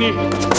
你